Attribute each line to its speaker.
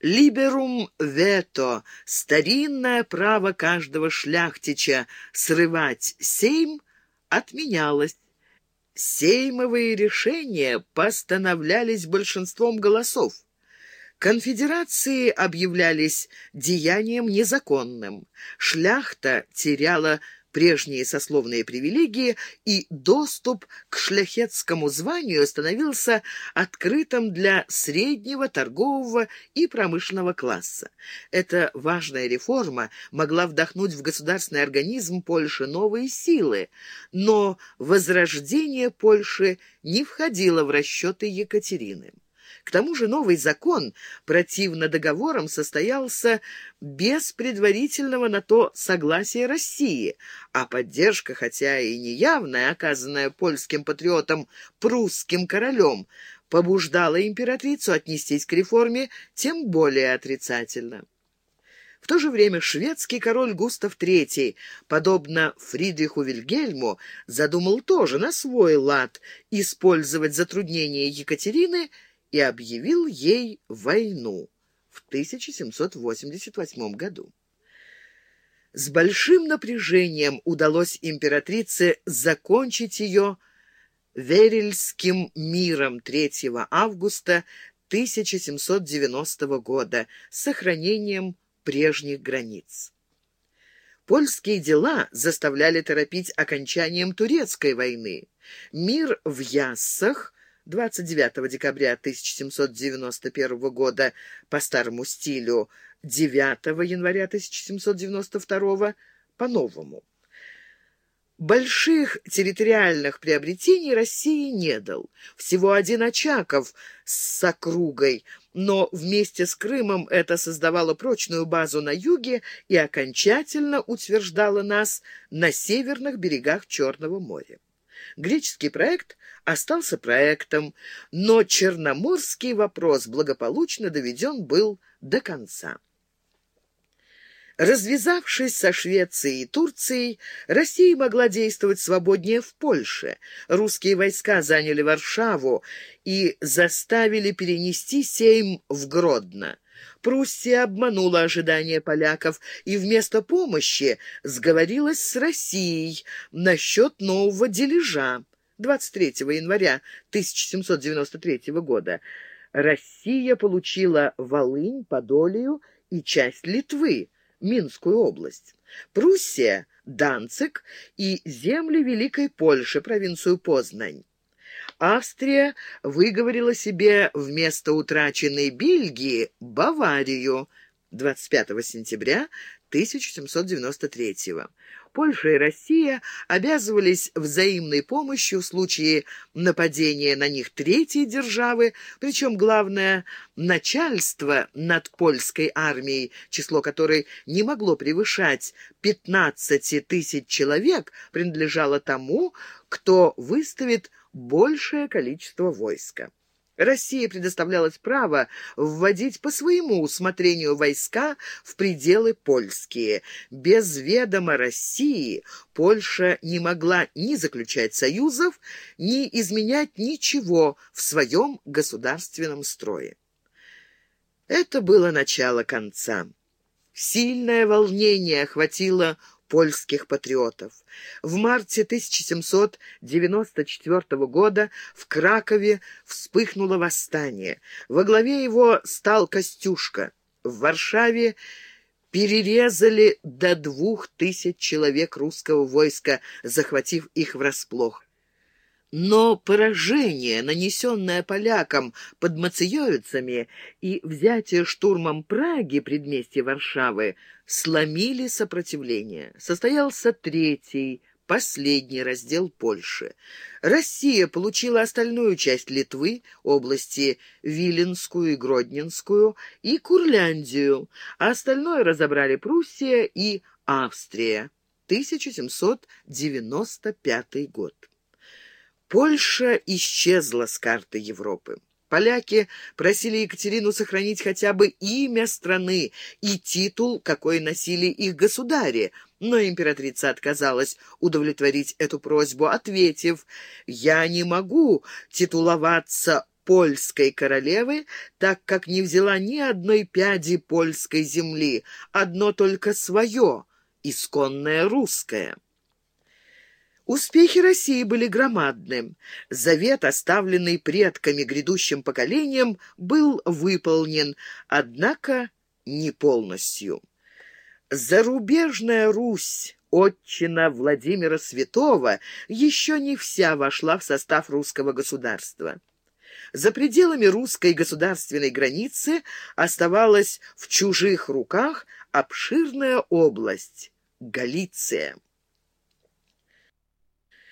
Speaker 1: Либерум вето — старинное право каждого шляхтича срывать сейм отменялось. Сеймовые решения постановлялись большинством голосов. Конфедерации объявлялись деянием незаконным. Шляхта теряла прежние сословные привилегии, и доступ к шляхетскому званию становился открытым для среднего, торгового и промышленного класса. Эта важная реформа могла вдохнуть в государственный организм Польши новые силы, но возрождение Польши не входило в расчеты Екатерины. К тому же новый закон, противно договорам, состоялся без предварительного на то согласия России, а поддержка, хотя и неявная, оказанная польским патриотом прусским королем, побуждала императрицу отнестись к реформе тем более отрицательно. В то же время шведский король Густав III, подобно Фридриху Вильгельму, задумал тоже на свой лад использовать затруднения Екатерины – и объявил ей войну в 1788 году. С большим напряжением удалось императрице закончить ее Верельским миром 3 августа 1790 года с сохранением прежних границ. Польские дела заставляли торопить окончанием Турецкой войны. Мир в Яссах 29 декабря 1791 года по старому стилю, 9 января 1792 по новому. Больших территориальных приобретений России не дал. Всего один Очаков с округой, но вместе с Крымом это создавало прочную базу на юге и окончательно утверждало нас на северных берегах Черного моря. Греческий проект остался проектом, но черноморский вопрос благополучно доведен был до конца. Развязавшись со Швецией и Турцией, Россия могла действовать свободнее в Польше. Русские войска заняли Варшаву и заставили перенести Сейм в Гродно. Пруссия обманула ожидания поляков и вместо помощи сговорилась с Россией насчет нового дележа 23 января 1793 года. Россия получила Волынь, Подолию и часть Литвы, Минскую область. Пруссия – Данцик и земли Великой Польши, провинцию Познань. Австрия выговорила себе вместо утраченной Бельгии Баварию 25 сентября 1793 года. Польша и Россия обязывались взаимной помощью в случае нападения на них третьей державы, причем главное начальство над польской армией, число которой не могло превышать 15 тысяч человек, принадлежало тому, кто выставит большее количество войска. России предоставлялось право вводить по своему усмотрению войска в пределы польские. Без ведома России Польша не могла ни заключать союзов, ни изменять ничего в своем государственном строе. Это было начало конца. Сильное волнение охватило польских патриотов. В марте 1794 года в Кракове вспыхнуло восстание. Во главе его стал Костюшка. В Варшаве перерезали до двух тысяч человек русского войска, захватив их врасплох. Но поражение, нанесенное полякам под Мациевицами и взятие штурмом Праги, предместья Варшавы, сломили сопротивление. Состоялся третий, последний раздел Польши. Россия получила остальную часть Литвы, области Виленскую и Гродненскую, и Курляндию, а остальное разобрали Пруссия и Австрия. 1795 год. Польша исчезла с карты Европы. Поляки просили Екатерину сохранить хотя бы имя страны и титул, какой носили их государи, но императрица отказалась удовлетворить эту просьбу, ответив, «Я не могу титуловаться польской королевы, так как не взяла ни одной пяди польской земли, одно только свое, исконное русское. Успехи России были громадны. Завет, оставленный предками грядущим поколениям, был выполнен, однако не полностью. Зарубежная Русь, отчина Владимира Святого, еще не вся вошла в состав русского государства. За пределами русской государственной границы оставалась в чужих руках обширная область – Галиция.